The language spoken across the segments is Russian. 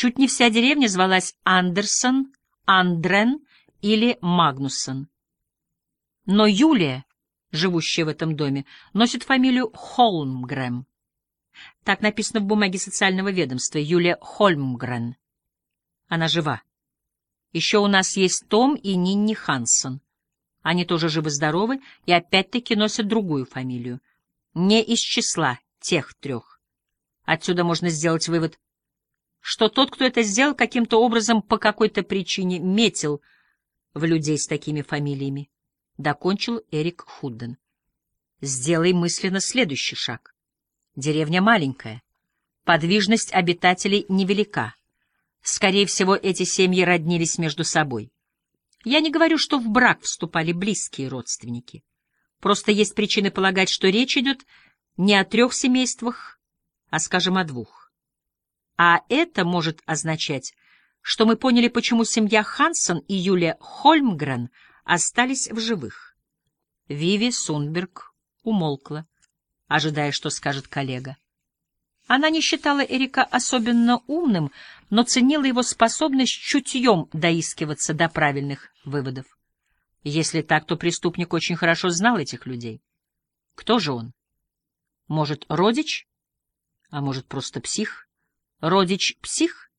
Чуть не вся деревня звалась Андерсон, Андрен или Магнусон. Но Юлия, живущая в этом доме, носит фамилию Холмгрэм. Так написано в бумаге социального ведомства. Юлия Хольмгрен. Она жива. Еще у нас есть Том и Нинни Хансон. Они тоже живы-здоровы и опять-таки носят другую фамилию. Не из числа тех трех. Отсюда можно сделать вывод, что тот, кто это сделал, каким-то образом по какой-то причине метил в людей с такими фамилиями. Докончил Эрик Худден. Сделай мысленно следующий шаг. Деревня маленькая. Подвижность обитателей невелика. Скорее всего, эти семьи роднились между собой. Я не говорю, что в брак вступали близкие родственники. Просто есть причины полагать, что речь идет не о трех семействах, а, скажем, о двух. А это может означать, что мы поняли, почему семья Хансон и Юлия Хольмгрен остались в живых. Виви Сунберг умолкла, ожидая, что скажет коллега. Она не считала Эрика особенно умным, но ценила его способность чутьем доискиваться до правильных выводов. Если так, то преступник очень хорошо знал этих людей. Кто же он? Может, родич? А может, просто псих? Родич-псих?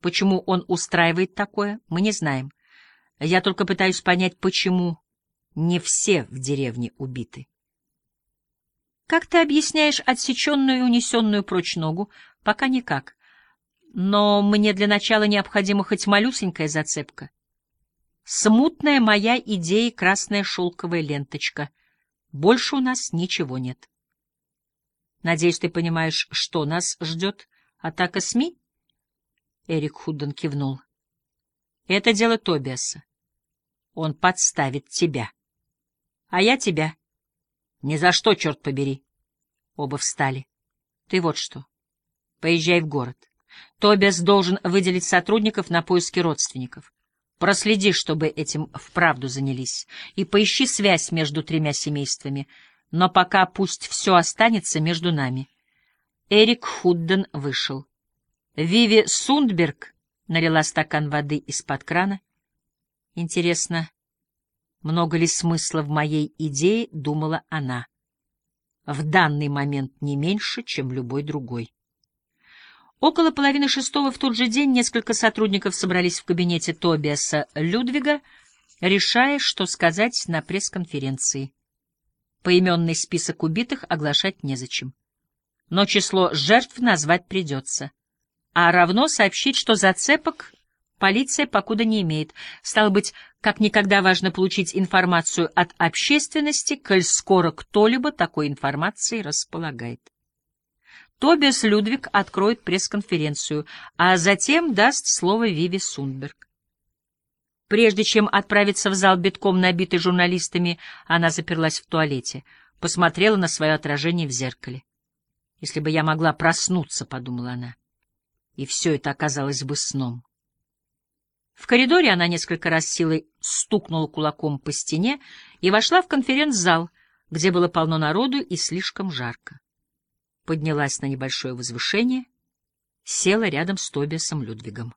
Почему он устраивает такое, мы не знаем. Я только пытаюсь понять, почему не все в деревне убиты. Как ты объясняешь отсеченную и унесенную прочь ногу? Пока никак. Но мне для начала необходима хоть малюсенькая зацепка. Смутная моя идея — красная шелковая ленточка. Больше у нас ничего нет. Надеюсь, ты понимаешь, что нас ждет? Атака СМИ? Эрик Худден кивнул. Это дело Тобиаса. Он подставит тебя. А я тебя. Ни за что, черт побери. Оба встали. Ты вот что. Поезжай в город. Тобиас должен выделить сотрудников на поиски родственников. Проследи, чтобы этим вправду занялись, и поищи связь между тремя семействами. Но пока пусть все останется между нами. Эрик Худден вышел. Виви Сундберг налила стакан воды из-под крана. Интересно, много ли смысла в моей идее, думала она. В данный момент не меньше, чем любой другой. Около половины шестого в тот же день несколько сотрудников собрались в кабинете Тобиаса Людвига, решая, что сказать на пресс-конференции. Поименный список убитых оглашать незачем. Но число жертв назвать придется. А равно сообщить, что зацепок Полиция покуда не имеет. Стало быть, как никогда важно получить информацию от общественности, коль скоро кто-либо такой информацией располагает. Тобиас Людвиг откроет пресс-конференцию, а затем даст слово Виви Сундберг. Прежде чем отправиться в зал битком набитый журналистами, она заперлась в туалете, посмотрела на свое отражение в зеркале. «Если бы я могла проснуться», — подумала она, — «и все это оказалось бы сном». В коридоре она несколько раз силой стукнула кулаком по стене и вошла в конференц-зал, где было полно народу и слишком жарко. Поднялась на небольшое возвышение, села рядом с Тобиасом Людвигом.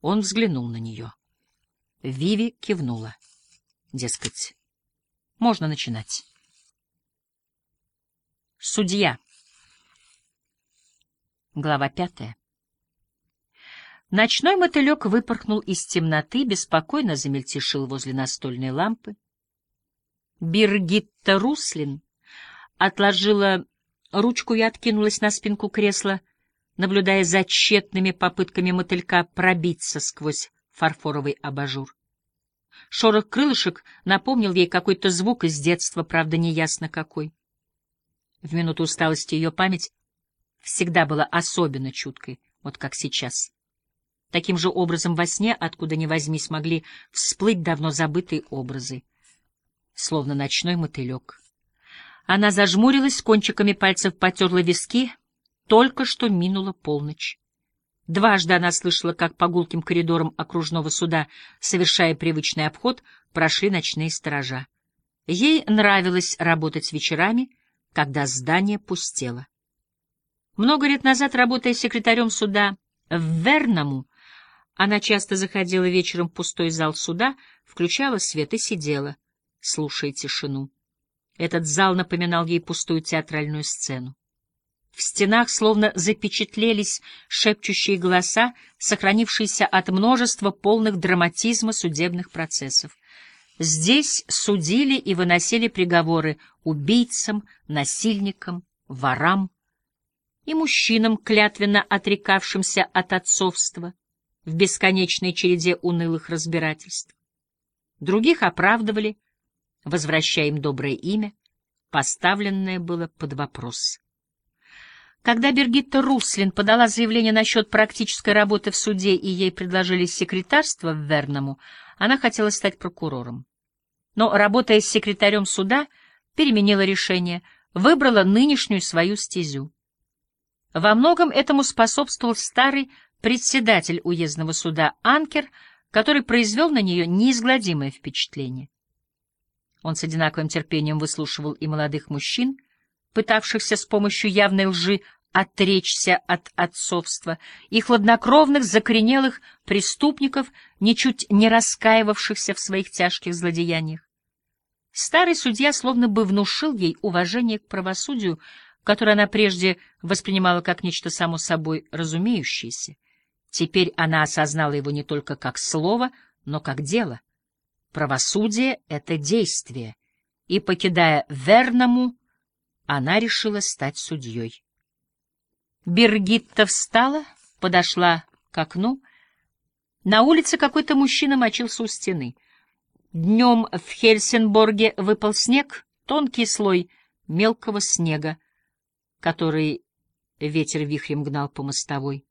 Он взглянул на нее. Виви кивнула. Дескать, можно начинать. Судья. Глава пятая. Ночной мотылек выпорхнул из темноты, беспокойно замельтешил возле настольной лампы. Биргитта Руслин отложила ручку и откинулась на спинку кресла, наблюдая за тщетными попытками мотылька пробиться сквозь фарфоровый абажур. Шорох крылышек напомнил ей какой-то звук из детства, правда, неясно какой. В минуту усталости ее память всегда была особенно чуткой, вот как сейчас. Таким же образом во сне, откуда ни возьмись, могли всплыть давно забытые образы, словно ночной мотылек. Она зажмурилась, кончиками пальцев потерла виски, только что минула полночь. Дважды она слышала, как по гулким коридорам окружного суда, совершая привычный обход, прошли ночные сторожа. Ей нравилось работать вечерами, когда здание пустело. Много лет назад, работая секретарем суда, В Верному она часто заходила вечером в пустой зал суда, включала свет и сидела, слушая тишину. Этот зал напоминал ей пустую театральную сцену. В стенах словно запечатлелись шепчущие голоса, сохранившиеся от множества полных драматизма судебных процессов. Здесь судили и выносили приговоры убийцам, насильникам, ворам и мужчинам, клятвенно отрекавшимся от отцовства в бесконечной череде унылых разбирательств. Других оправдывали, возвращая им доброе имя, поставленное было под вопрос. Когда Бергитта Руслин подала заявление насчет практической работы в суде и ей предложили секретарство в Верному, она хотела стать прокурором. Но, работая с секретарем суда, переменила решение, выбрала нынешнюю свою стезю. Во многом этому способствовал старый председатель уездного суда Анкер, который произвел на нее неизгладимое впечатление. Он с одинаковым терпением выслушивал и молодых мужчин, пытавшихся с помощью явной лжи отречься от отцовства, и хладнокровных, закоренелых преступников, ничуть не раскаивавшихся в своих тяжких злодеяниях. Старый судья словно бы внушил ей уважение к правосудию, которое она прежде воспринимала как нечто само собой разумеющееся. Теперь она осознала его не только как слово, но как дело. Правосудие — это действие, и, покидая Верному, она решила стать судьей. Бергитта встала, подошла к окну. На улице какой-то мужчина мочился у стены. Днем в Хельсинборге выпал снег, тонкий слой мелкого снега, который ветер вихрем гнал по мостовой.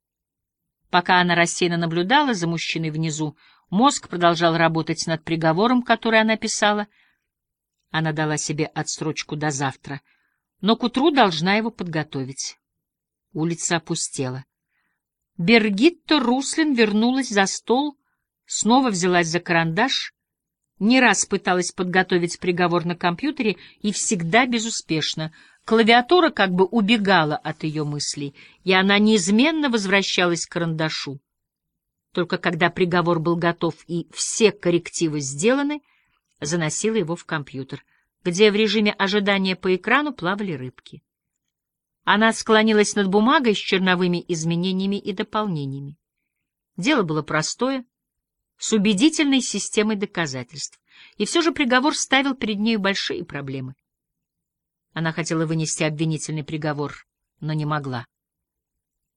Пока она рассеянно наблюдала за мужчиной внизу, мозг продолжал работать над приговором, который она писала. Она дала себе отсрочку до завтра, но к утру должна его подготовить. Улица опустела. Бергитта Руслин вернулась за стол, снова взялась за карандаш, не раз пыталась подготовить приговор на компьютере и всегда безуспешно. Клавиатура как бы убегала от ее мыслей, и она неизменно возвращалась к карандашу. Только когда приговор был готов и все коррективы сделаны, заносила его в компьютер, где в режиме ожидания по экрану плавали рыбки. Она склонилась над бумагой с черновыми изменениями и дополнениями. Дело было простое, с убедительной системой доказательств, и все же приговор ставил перед нею большие проблемы. Она хотела вынести обвинительный приговор, но не могла.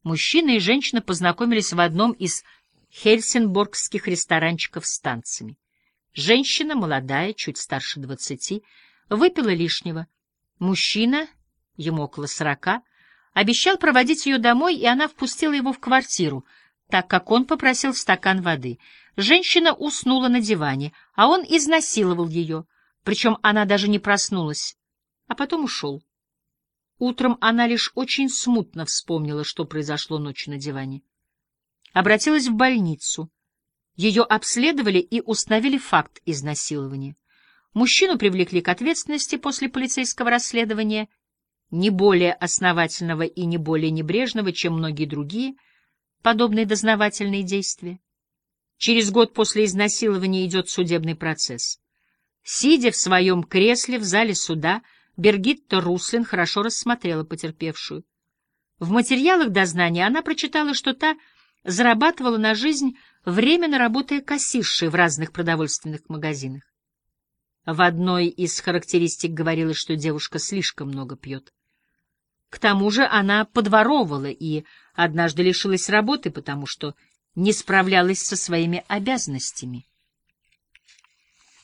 Мужчина и женщина познакомились в одном из хельсинборгских ресторанчиков с танцами. Женщина, молодая, чуть старше двадцати, выпила лишнего. Мужчина ему около сорока, обещал проводить ее домой, и она впустила его в квартиру, так как он попросил стакан воды. Женщина уснула на диване, а он изнасиловал ее, причем она даже не проснулась, а потом ушел. Утром она лишь очень смутно вспомнила, что произошло ночью на диване. Обратилась в больницу. Ее обследовали и установили факт изнасилования. Мужчину привлекли к ответственности после полицейского расследования — не более основательного и не более небрежного, чем многие другие подобные дознавательные действия. Через год после изнасилования идет судебный процесс. Сидя в своем кресле в зале суда, Бергитта Руслин хорошо рассмотрела потерпевшую. В материалах дознания она прочитала, что та зарабатывала на жизнь, временно работая кассиршей в разных продовольственных магазинах. В одной из характеристик говорилось, что девушка слишком много пьет. К тому же она подворовывала и однажды лишилась работы, потому что не справлялась со своими обязанностями.